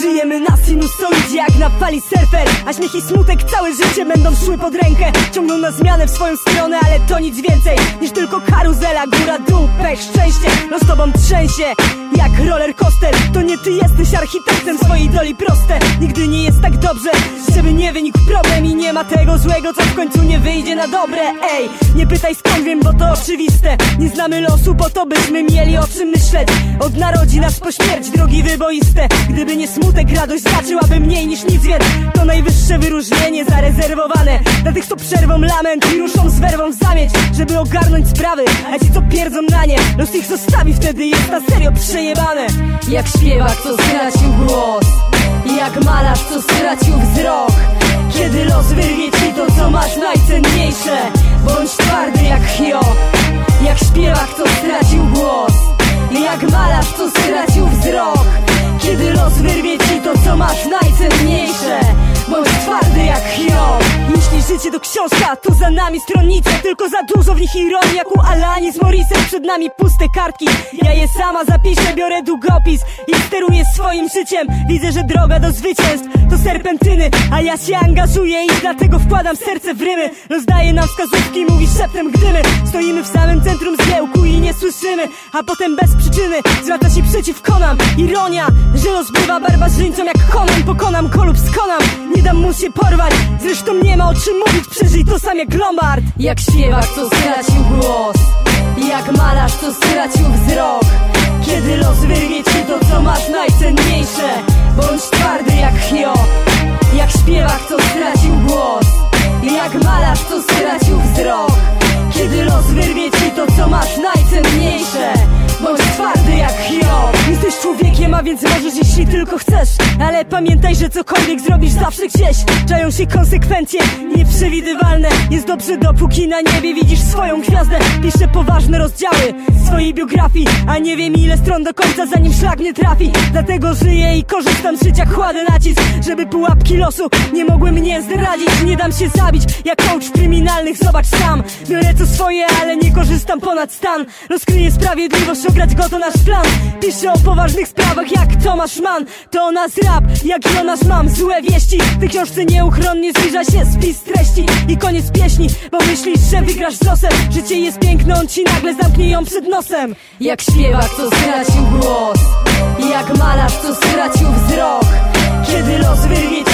Żyjemy na sinusoidzie jak na fali surfer A śmiech i smutek całe życie będą szły pod rękę. Ciągną na zmianę w swoją stronę, ale to nic więcej Niż tylko karuzela, góra, dół, pech, szczęście. No z tobą trzęsie jak roller coaster. To nie ty jesteś architektem swojej doli proste. Nigdy nie jest tak dobrze, żeby nie wynikł problem I nie ma tego złego, co w końcu nie wyjdzie na dobre. Ej, nie pytaj skąd wiem, bo to oczywiste. Nie znamy losu, bo to byśmy mieli o czym myśleć. Od narodzin aż po śmierć, drogi wyboiste. Gdyby nie smutek, radość znaczyłaby mniej niż nic, więc To najwyższe wyróżnienie zarezerwowane. Dla tych, co przerwą lament i ruszą z werwą w zamieć Żeby ogarnąć sprawy, a ci, co pierdzą na nie Los ich zostawi, wtedy jest na serio przejebane. Jak śpiewak, co stracił głos Jak malarz, co stracił wzrok. Kiedy los wyrwie ci to, co masz najcenniejsze Bądź twardy jak Hiob książka, to za nami stronnice Tylko za dużo w nich ironii jak u Alanis Morissette Przed nami puste kartki, ja je sama zapiszę Biorę długopis i steruję swoim życiem. Widzę, że droga do zwycięstw to serpentyny A ja się angażuję i dlatego wkładam serce w rymy. Rozdaję nam wskazówki, mówi szeptem gdymy Stoimy w samym centrum zgiełku i nie słyszymy A potem bez przyczyny zwraca się przeciwko nam Ironia, że los bywa barbarzyńcą jak Conan Pokonam go lub skonam, nie dam mu się porwać Zresztą nie ma o czym mówić, przeżyj to sam jak Lombard. Jak śpiewak, co stracił głos. Jak malarz, co stracił wzrok. Kiedy los wyrwie ci to, co masz najcenniejsze. Bądź twardy jak Hiob Jak śpiewak, co stracił głos. Jak malarz, co stracił wzrok. Kiedy los wyrwie Jesteś człowiekiem, a więc możesz jeśli tylko chcesz. Ale pamiętaj, że cokolwiek zrobisz zawsze gdzieś Czają się konsekwencje nieprzewidywalne. Jest dobrze dopóki na niebie widzisz swoją gwiazdę. Piszę poważne rozdziały swojej biografii A nie wiem ile stron do końca zanim szlak mnie trafi. Dlatego żyję i korzystam z życia Kładę nacisk, żeby pułapki losu nie mogły mnie zdradzić. Nie dam się zabić jak coach kryminalnych, zobacz sam. Biorę co swoje, ale nie korzystam ponad stan. Rozkryję sprawiedliwość, ograć go to nasz plan. Piszę o poważnych sprawach jak Tomasz Mann. To nas rap, jak Jonasz mam Złe wieści, w tej książce nieuchronnie zbliża się spis treści I koniec pieśni, bo myślisz, że wygrasz z losem. Życie jest piękne, on ci nagle zamknie ją przed nosem. Jak śpiewak, co stracił głos. Jak malarz, co stracił wzrok. Kiedy los wyrwie